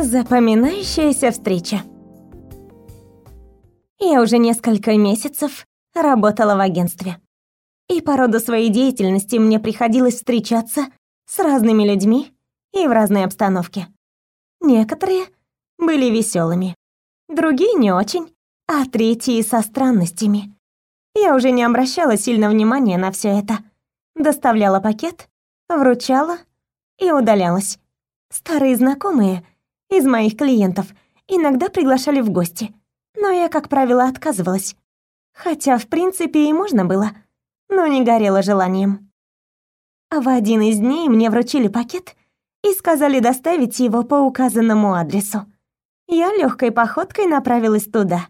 Запоминающаяся встреча. Я уже несколько месяцев работала в агентстве. И по роду своей деятельности мне приходилось встречаться с разными людьми и в разной обстановке. Некоторые были веселыми, другие не очень, а третьи со странностями. Я уже не обращала сильно внимания на все это. Доставляла пакет, вручала и удалялась. Старые знакомые из моих клиентов иногда приглашали в гости, но я, как правило, отказывалась. Хотя, в принципе, и можно было, но не горела желанием. В один из дней мне вручили пакет и сказали доставить его по указанному адресу. Я легкой походкой направилась туда.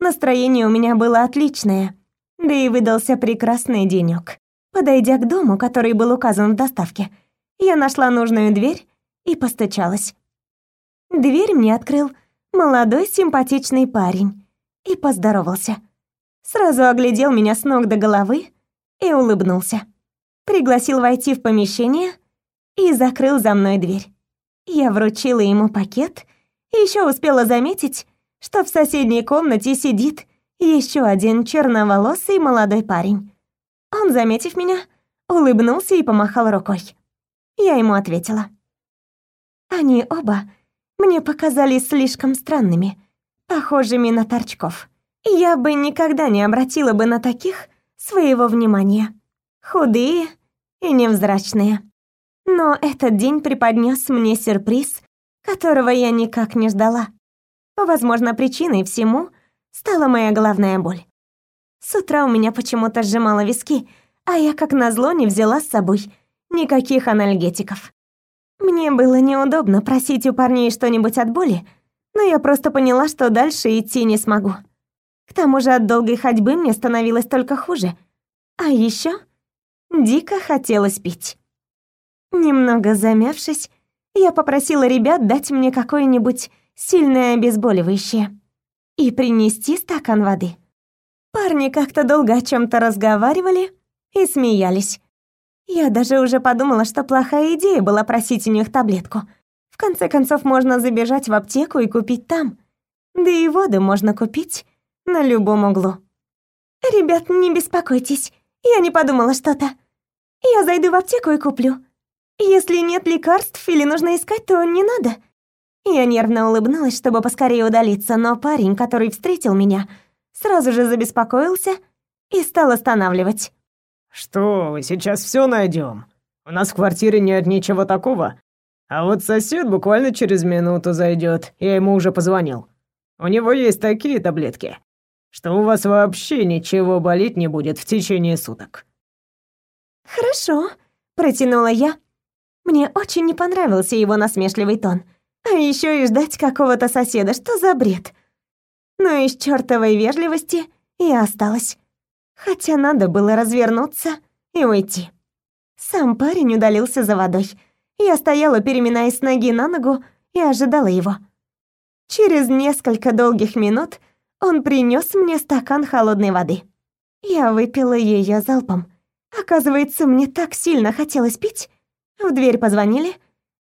Настроение у меня было отличное, да и выдался прекрасный денёк. Подойдя к дому, который был указан в доставке, я нашла нужную дверь и постучалась. Дверь мне открыл молодой симпатичный парень и поздоровался. Сразу оглядел меня с ног до головы и улыбнулся. Пригласил войти в помещение и закрыл за мной дверь. Я вручила ему пакет и еще успела заметить, что в соседней комнате сидит еще один черноволосый молодой парень. Он, заметив меня, улыбнулся и помахал рукой. Я ему ответила. Они оба мне показались слишком странными, похожими на торчков. Я бы никогда не обратила бы на таких своего внимания. Худые и невзрачные. Но этот день преподнес мне сюрприз, которого я никак не ждала. Возможно, причиной всему стала моя головная боль. С утра у меня почему-то сжимало виски, а я, как назло, не взяла с собой никаких анальгетиков. Мне было неудобно просить у парней что-нибудь от боли, но я просто поняла, что дальше идти не смогу. К тому же от долгой ходьбы мне становилось только хуже. А еще дико хотелось пить. Немного замявшись, я попросила ребят дать мне какое-нибудь сильное обезболивающее и принести стакан воды. Парни как-то долго о чем то разговаривали и смеялись. Я даже уже подумала, что плохая идея была просить у них таблетку. В конце концов, можно забежать в аптеку и купить там. Да и воду можно купить на любом углу. «Ребят, не беспокойтесь, я не подумала что-то. Я зайду в аптеку и куплю. Если нет лекарств или нужно искать, то не надо». Я нервно улыбнулась, чтобы поскорее удалиться, но парень, который встретил меня, сразу же забеспокоился и стал останавливать. «Что вы, сейчас все найдем. У нас в квартире нет ничего такого. А вот сосед буквально через минуту зайдет. Я ему уже позвонил. У него есть такие таблетки, что у вас вообще ничего болеть не будет в течение суток». «Хорошо», — протянула я. Мне очень не понравился его насмешливый тон. А еще и ждать какого-то соседа, что за бред? Но из чертовой вежливости я осталась хотя надо было развернуться и уйти. Сам парень удалился за водой. Я стояла, переминаясь с ноги на ногу, и ожидала его. Через несколько долгих минут он принес мне стакан холодной воды. Я выпила ее залпом. Оказывается, мне так сильно хотелось пить. В дверь позвонили,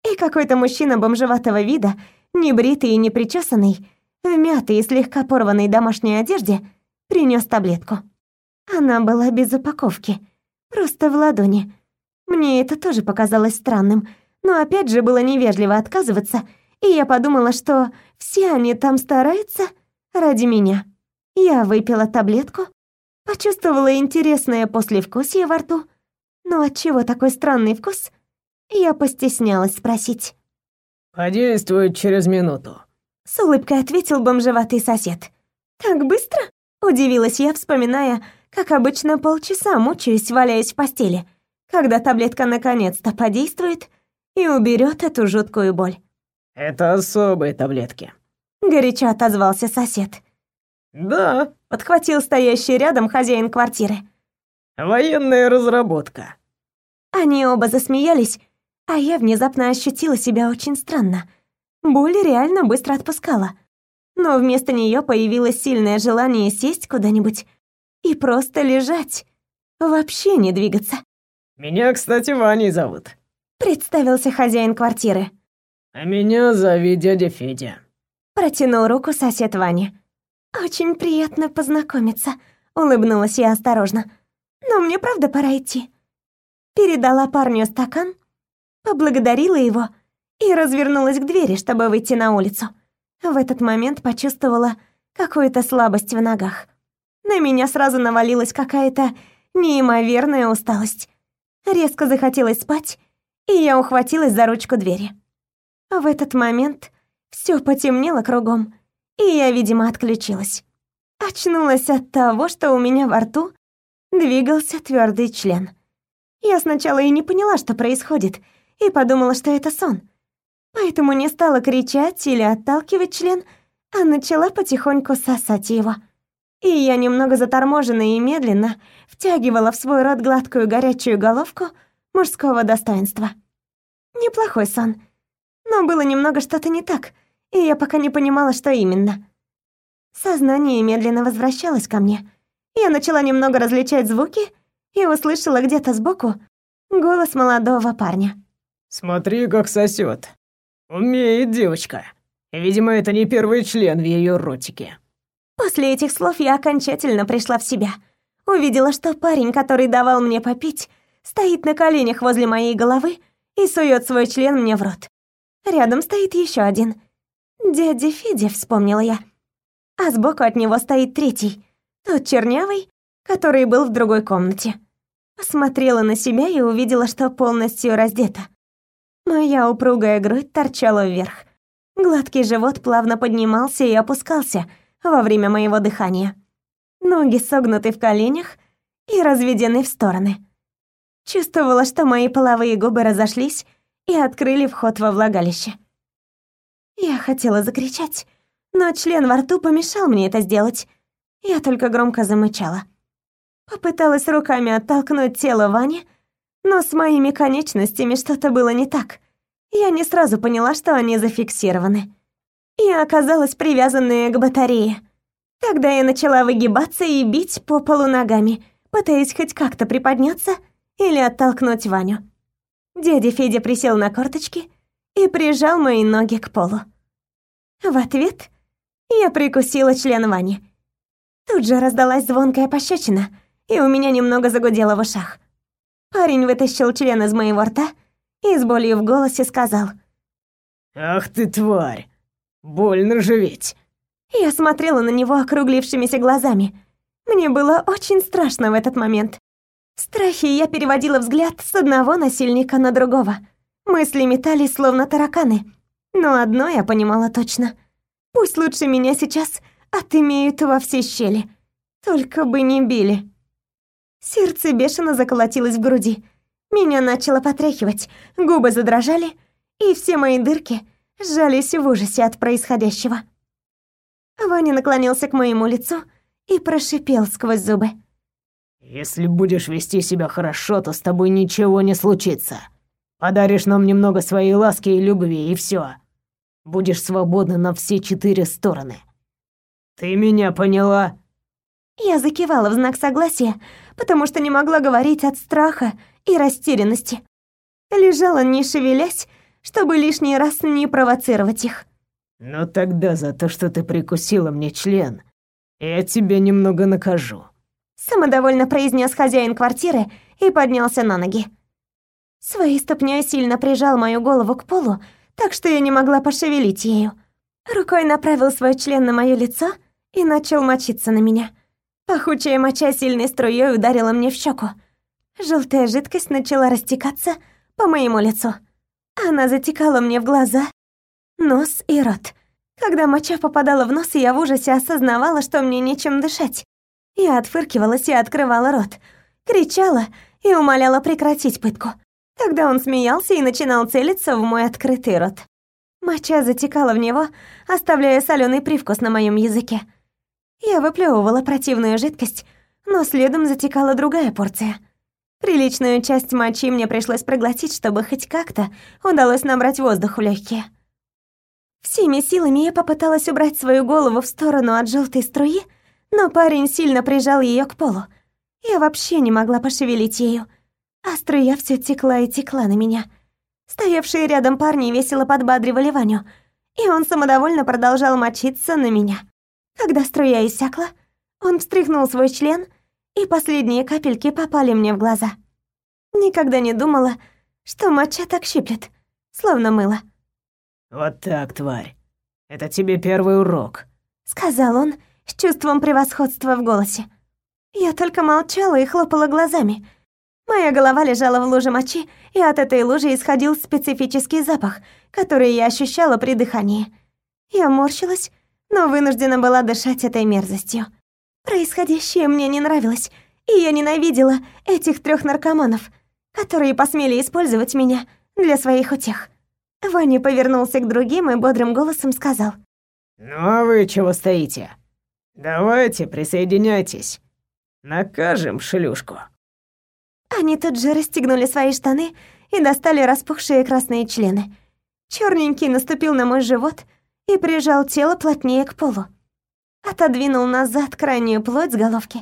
и какой-то мужчина бомжеватого вида, небритый и непричесанный, в мятой и слегка порванной домашней одежде, принес таблетку. Она была без упаковки, просто в ладони. Мне это тоже показалось странным, но опять же было невежливо отказываться, и я подумала, что все они там стараются ради меня. Я выпила таблетку, почувствовала интересное послевкусие во рту, но от чего такой странный вкус? Я постеснялась спросить. «Подействует через минуту», — с улыбкой ответил бомжеватый сосед. «Так быстро?» — удивилась я, вспоминая, как обычно, полчаса мучаюсь, валяясь в постели, когда таблетка наконец-то подействует и уберет эту жуткую боль. «Это особые таблетки», — горячо отозвался сосед. «Да», — подхватил стоящий рядом хозяин квартиры. «Военная разработка». Они оба засмеялись, а я внезапно ощутила себя очень странно. Боль реально быстро отпускала. Но вместо нее появилось сильное желание сесть куда-нибудь и просто лежать, вообще не двигаться. «Меня, кстати, Ваней зовут», — представился хозяин квартиры. А меня зови дядя Федя. Протянул руку сосед Ваня. Очень приятно познакомиться, улыбнулась я осторожно. Но мне правда пора идти. Передала парню стакан, поблагодарила его и развернулась к двери, чтобы выйти на улицу. В этот момент почувствовала какую-то слабость в ногах. На меня сразу навалилась какая-то неимоверная усталость. Резко захотелось спать, и я ухватилась за ручку двери. В этот момент все потемнело кругом, и я, видимо, отключилась. Очнулась от того, что у меня во рту двигался твердый член. Я сначала и не поняла, что происходит, и подумала, что это сон. Поэтому не стала кричать или отталкивать член, а начала потихоньку сосать его. И я немного заторможенно и медленно втягивала в свой рот гладкую горячую головку мужского достоинства. Неплохой сон. Но было немного что-то не так, и я пока не понимала, что именно. Сознание медленно возвращалось ко мне. Я начала немного различать звуки и услышала где-то сбоку голос молодого парня. «Смотри, как сосет. Умеет девочка. Видимо, это не первый член в ее ротике». После этих слов я окончательно пришла в себя. Увидела, что парень, который давал мне попить, стоит на коленях возле моей головы и сует свой член мне в рот. Рядом стоит еще один. Дядя Федя, вспомнила я. А сбоку от него стоит третий, тот чернявый, который был в другой комнате. Посмотрела на себя и увидела, что полностью раздета. Моя упругая грудь торчала вверх. Гладкий живот плавно поднимался и опускался — во время моего дыхания. Ноги согнуты в коленях и разведены в стороны. Чувствовала, что мои половые губы разошлись и открыли вход во влагалище. Я хотела закричать, но член во рту помешал мне это сделать. Я только громко замычала. Попыталась руками оттолкнуть тело Вани, но с моими конечностями что-то было не так. Я не сразу поняла, что они зафиксированы. Я оказалась привязанная к батарее. Тогда я начала выгибаться и бить по полу ногами, пытаясь хоть как-то приподняться или оттолкнуть Ваню. Дядя Федя присел на корточки и прижал мои ноги к полу. В ответ я прикусила член Вани. Тут же раздалась звонкая пощечина, и у меня немного загудело в ушах. Парень вытащил член из моего рта и с болью в голосе сказал. «Ах ты тварь! Больно же ведь. Я смотрела на него округлившимися глазами. Мне было очень страшно в этот момент. В страхе я переводила взгляд с одного насильника на другого. Мысли метались словно тараканы. Но одно я понимала точно. Пусть лучше меня сейчас отымеют во все щели. Только бы не били. Сердце бешено заколотилось в груди. Меня начало потряхивать, губы задрожали, и все мои дырки сжались в ужасе от происходящего. Ваня наклонился к моему лицу и прошипел сквозь зубы. «Если будешь вести себя хорошо, то с тобой ничего не случится. Подаришь нам немного своей ласки и любви, и все. Будешь свободна на все четыре стороны. Ты меня поняла?» Я закивала в знак согласия, потому что не могла говорить от страха и растерянности. Лежала, не шевелясь, чтобы лишний раз не провоцировать их. «Ну тогда за то, что ты прикусила мне член, я тебя немного накажу», самодовольно произнес хозяин квартиры и поднялся на ноги. Своей ступней сильно прижал мою голову к полу, так что я не могла пошевелить ею. Рукой направил свой член на моё лицо и начал мочиться на меня. Пахучая моча сильной струей ударила мне в щеку. Желтая жидкость начала растекаться по моему лицу. Она затекала мне в глаза, нос и рот. Когда моча попадала в нос, я в ужасе осознавала, что мне нечем дышать. Я отфыркивалась и открывала рот, кричала и умоляла прекратить пытку. Тогда он смеялся и начинал целиться в мой открытый рот. Моча затекала в него, оставляя соленый привкус на моем языке. Я выплевывала противную жидкость, но следом затекала другая порция — Приличную часть мочи мне пришлось проглотить, чтобы хоть как-то удалось набрать воздух в легкие. Всеми силами я попыталась убрать свою голову в сторону от желтой струи, но парень сильно прижал ее к полу. Я вообще не могла пошевелить ею, а струя все текла и текла на меня. Стоявшие рядом парни весело подбадривали Ваню, и он самодовольно продолжал мочиться на меня. Когда струя иссякла, он встряхнул свой член, и последние капельки попали мне в глаза. Никогда не думала, что моча так щиплет, словно мыло. «Вот так, тварь. Это тебе первый урок», — сказал он с чувством превосходства в голосе. Я только молчала и хлопала глазами. Моя голова лежала в луже мочи, и от этой лужи исходил специфический запах, который я ощущала при дыхании. Я морщилась, но вынуждена была дышать этой мерзостью. Происходящее мне не нравилось, и я ненавидела этих трех наркоманов, которые посмели использовать меня для своих утех. Ваня повернулся к другим и бодрым голосом сказал. «Ну а вы чего стоите? Давайте, присоединяйтесь. Накажем шлюшку». Они тут же расстегнули свои штаны и достали распухшие красные члены. Черненький наступил на мой живот и прижал тело плотнее к полу. Отодвинул назад крайнюю плоть с головки,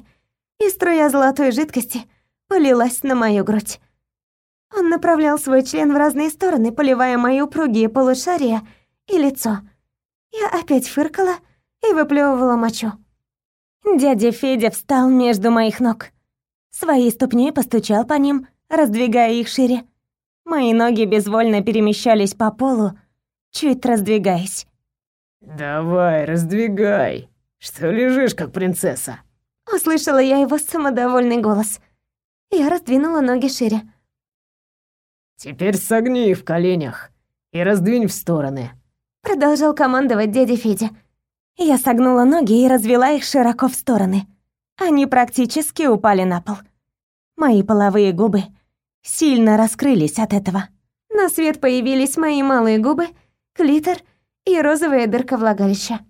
и струя золотой жидкости полилась на мою грудь. Он направлял свой член в разные стороны, поливая мои упругие полушария и лицо. Я опять фыркала и выплевывала мочу. Дядя Федя встал между моих ног. Своей ступней постучал по ним, раздвигая их шире. Мои ноги безвольно перемещались по полу, чуть раздвигаясь. «Давай, раздвигай, что лежишь, как принцесса?» Услышала я его самодовольный голос. Я раздвинула ноги шире. «Теперь согни в коленях и раздвинь в стороны», — продолжал командовать дядя Федя. Я согнула ноги и развела их широко в стороны. Они практически упали на пол. Мои половые губы сильно раскрылись от этого. На свет появились мои малые губы, клитор и розовая дырка влагалища.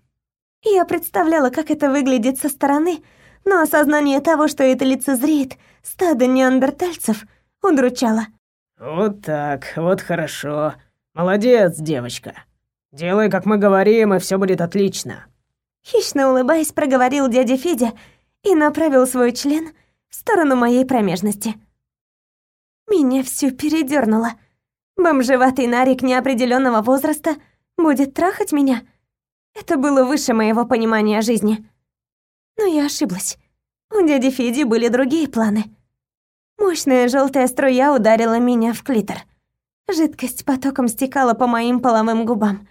Я представляла, как это выглядит со стороны, но осознание того, что это лицезреет стадо неандертальцев, удручало. «Вот так, вот хорошо. Молодец, девочка. Делай, как мы говорим, и все будет отлично». Хищно улыбаясь, проговорил дядя Федя и направил свой член в сторону моей промежности. Меня всю передернуло. Бомжеватый нарик неопределенного возраста будет трахать меня. Это было выше моего понимания жизни. Но я ошиблась. У дяди Феди были другие планы. Мощная желтая струя ударила меня в клитор. Жидкость потоком стекала по моим половым губам.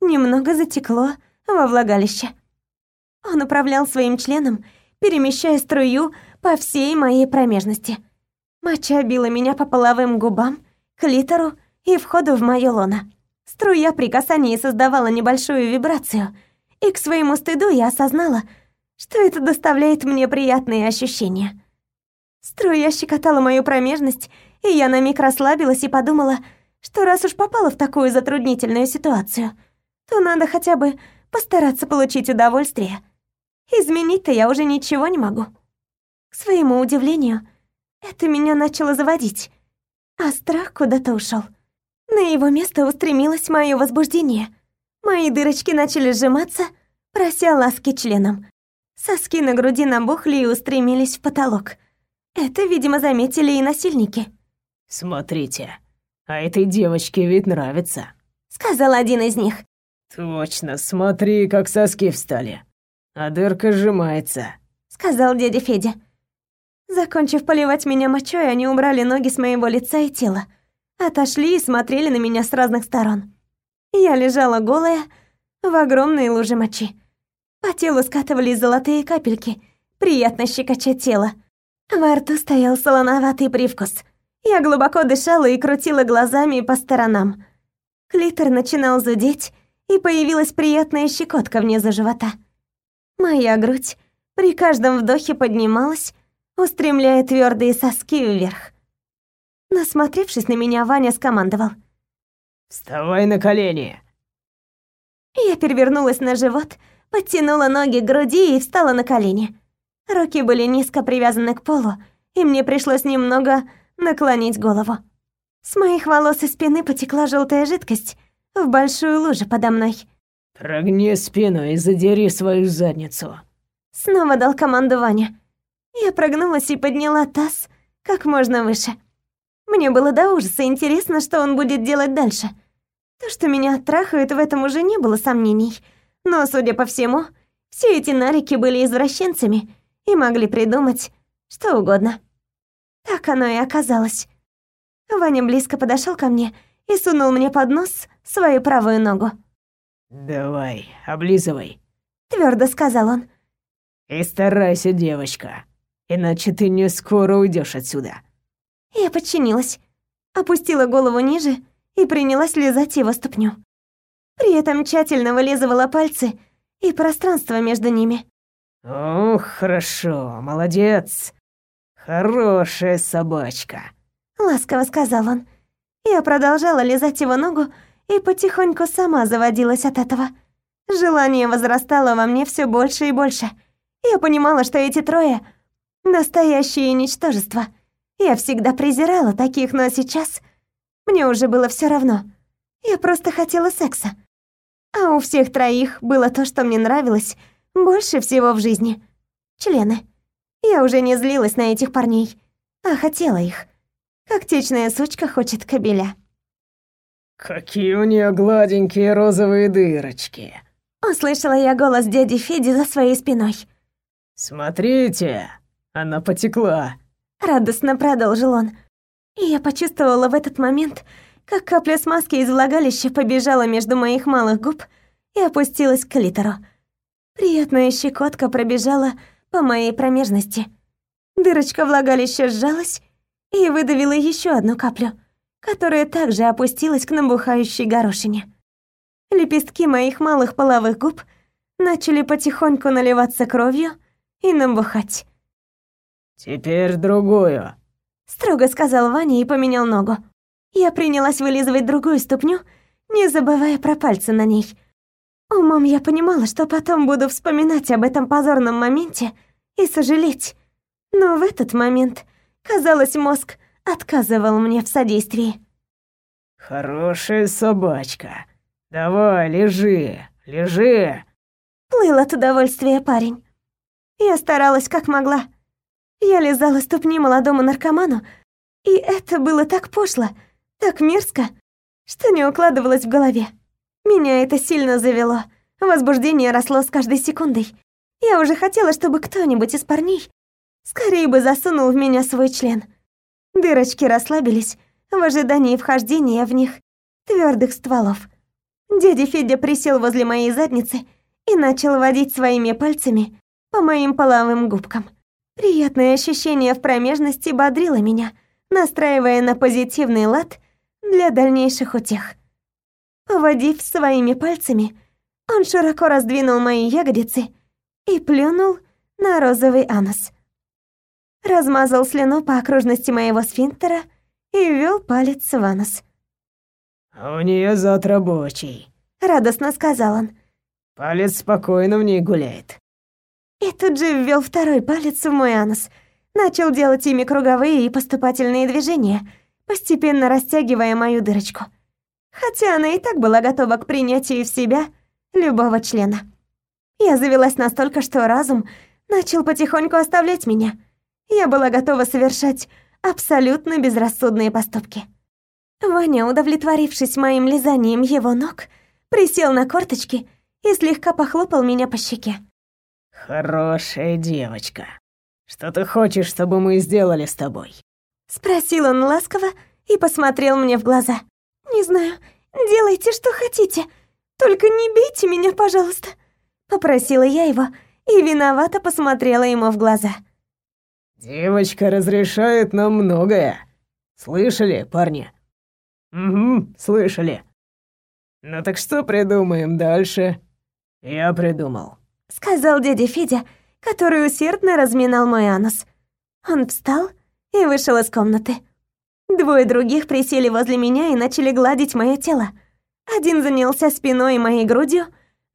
Немного затекло во влагалище. Он управлял своим членом, перемещая струю по всей моей промежности. Моча била меня по половым губам, клитору и входу в моё лоно. Струя при касании создавала небольшую вибрацию, и к своему стыду я осознала, что это доставляет мне приятные ощущения. Струя щекотала мою промежность, и я на миг расслабилась и подумала, что раз уж попала в такую затруднительную ситуацию, то надо хотя бы постараться получить удовольствие. Изменить-то я уже ничего не могу. К своему удивлению, это меня начало заводить, а страх куда-то ушел. На его место устремилось мое возбуждение. Мои дырочки начали сжиматься, прося ласки членом. Соски на груди набухли и устремились в потолок — это, видимо, заметили и насильники. «Смотрите, а этой девочке ведь нравится», — сказал один из них. «Точно, смотри, как соски встали. А дырка сжимается», — сказал дядя Федя. Закончив поливать меня мочой, они убрали ноги с моего лица и тела. Отошли и смотрели на меня с разных сторон. Я лежала голая в огромной луже мочи. По телу скатывались золотые капельки, приятно щекоча тело. Во рту стоял солоноватый привкус. Я глубоко дышала и крутила глазами по сторонам. Клитор начинал зудеть, и появилась приятная щекотка внизу живота. Моя грудь при каждом вдохе поднималась, устремляя твердые соски вверх. Насмотревшись на меня, Ваня скомандовал. «Вставай на колени!» Я перевернулась на живот, подтянула ноги к груди и встала на колени. Руки были низко привязаны к полу, и мне пришлось немного наклонить голову. С моих волос и спины потекла желтая жидкость в большую лужу подо мной. «Прогни спину и задери свою задницу», — снова дал команду Ваня. Я прогнулась и подняла таз как можно выше. Мне было до ужаса интересно, что он будет делать дальше. То, что меня оттрахают, в этом уже не было сомнений. Но, судя по всему, все эти нарики были извращенцами и могли придумать что угодно. Так оно и оказалось. Ваня близко подошел ко мне и сунул мне под нос свою правую ногу. «Давай, облизывай», — твердо сказал он. «И старайся, девочка, иначе ты не скоро уйдешь отсюда». Я подчинилась, опустила голову ниже и принялась лизать его ступню. При этом тщательно вылизывала пальцы и пространство между ними. «Ох, хорошо, молодец. Хорошая собачка», — ласково сказал он. Я продолжала лизать его ногу и потихоньку сама заводилась от этого. Желание возрастало во мне все больше и больше. Я понимала, что эти трое — настоящее ничтожество. Я всегда презирала таких, но сейчас мне уже было все равно. Я просто хотела секса. А у всех троих было то, что мне нравилось больше всего в жизни. Члены. Я уже не злилась на этих парней, а хотела их. Как течная сучка хочет кобеля. «Какие у нее гладенькие розовые дырочки!» Услышала я голос дяди Феди за своей спиной. «Смотрите, она потекла!» Радостно продолжил он. И я почувствовала в этот момент, как капля смазки из влагалища побежала между моих малых губ и опустилась к литеру. Приятная щекотка пробежала по моей промежности. Дырочка влагалища сжалась и выдавила еще одну каплю, которая также опустилась к набухающей горошине. Лепестки моих малых половых губ начали потихоньку наливаться кровью и набухать. «Теперь другую», — строго сказал Ваня и поменял ногу. Я принялась вылизывать другую ступню, не забывая про пальцы на ней. Умом я понимала, что потом буду вспоминать об этом позорном моменте и сожалеть. Но в этот момент, казалось, мозг отказывал мне в содействии. «Хорошая собачка. Давай, лежи, лежи!» Плыл от удовольствия парень. Я старалась как могла. Я лизала ступни молодому наркоману, и это было так пошло, так мерзко, что не укладывалось в голове. Меня это сильно завело. Возбуждение росло с каждой секундой. Я уже хотела, чтобы кто-нибудь из парней скорее бы засунул в меня свой член. Дырочки расслабились в ожидании вхождения в них твердых стволов. Дядя Федя присел возле моей задницы и начал водить своими пальцами по моим половым губкам. Приятное ощущение в промежности бодрило меня, настраивая на позитивный лад для дальнейших утех. Поводив своими пальцами, он широко раздвинул мои ягодицы и плюнул на розовый анус. Размазал слюну по окружности моего сфинктера и ввел палец в анус. «У нее зад рабочий», — радостно сказал он. «Палец спокойно в ней гуляет». И тут же ввел второй палец в мой анус. Начал делать ими круговые и поступательные движения, постепенно растягивая мою дырочку. Хотя она и так была готова к принятию в себя любого члена. Я завелась настолько, что разум начал потихоньку оставлять меня. Я была готова совершать абсолютно безрассудные поступки. Ваня, удовлетворившись моим лизанием его ног, присел на корточки и слегка похлопал меня по щеке. «Хорошая девочка. Что ты хочешь, чтобы мы сделали с тобой?» Спросил он ласково и посмотрел мне в глаза. «Не знаю, делайте, что хотите, только не бейте меня, пожалуйста», попросила я его и виновато посмотрела ему в глаза. «Девочка разрешает нам многое. Слышали, парни?» «Угу, слышали. Ну так что придумаем дальше?» «Я придумал», — сказал дядя Федя, который усердно разминал мой анус. Он встал и вышел из комнаты. Двое других присели возле меня и начали гладить мое тело. Один занялся спиной и моей грудью,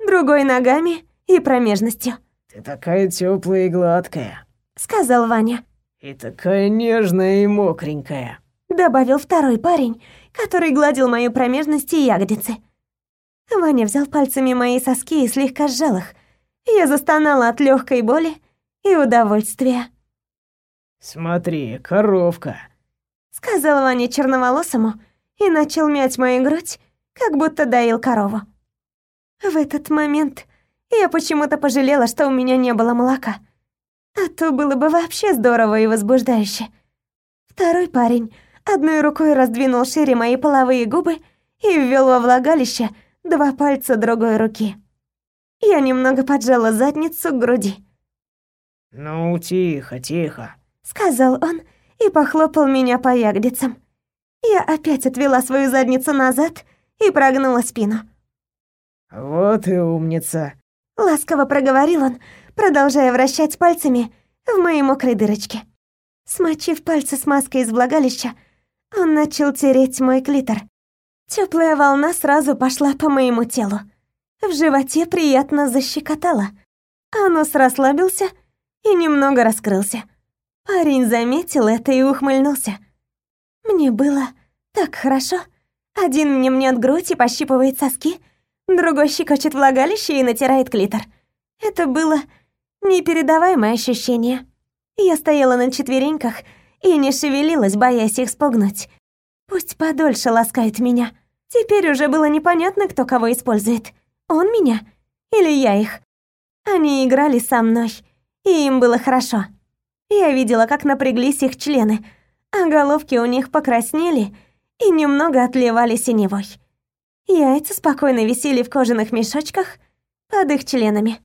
другой ногами и промежностью. «Ты такая теплая и гладкая», — сказал Ваня. «И такая нежная и мокренькая», — добавил второй парень, который гладил мою промежность и ягодицы. Ваня взял пальцами мои соски и слегка сжал их. Я застонала от легкой боли и удовольствия. «Смотри, коровка», сказал Ваня черноволосому и начал мять мою грудь, как будто доил корову. В этот момент я почему-то пожалела, что у меня не было молока. А то было бы вообще здорово и возбуждающе. Второй парень одной рукой раздвинул шире мои половые губы и ввел во влагалище два пальца другой руки. Я немного поджала задницу к груди. «Ну, тихо, тихо», — сказал он и похлопал меня по ягодицам. Я опять отвела свою задницу назад и прогнула спину. «Вот и умница», — ласково проговорил он, продолжая вращать пальцами в моей мокрой дырочке. Смочив пальцы с маской из влагалища, он начал тереть мой клитор. Теплая волна сразу пошла по моему телу. В животе приятно защекотало. А нос расслабился и немного раскрылся. Парень заметил это и ухмыльнулся. Мне было так хорошо. Один мне мнет грудь и пощипывает соски, другой щекочет влагалище и натирает клитор. Это было непередаваемое ощущение. Я стояла на четвереньках и не шевелилась, боясь их спугнуть. Пусть подольше ласкает меня. Теперь уже было непонятно, кто кого использует. Он меня или я их. Они играли со мной, и им было хорошо. Я видела, как напряглись их члены, а головки у них покраснели и немного отливали синевой. Яйца спокойно висели в кожаных мешочках под их членами.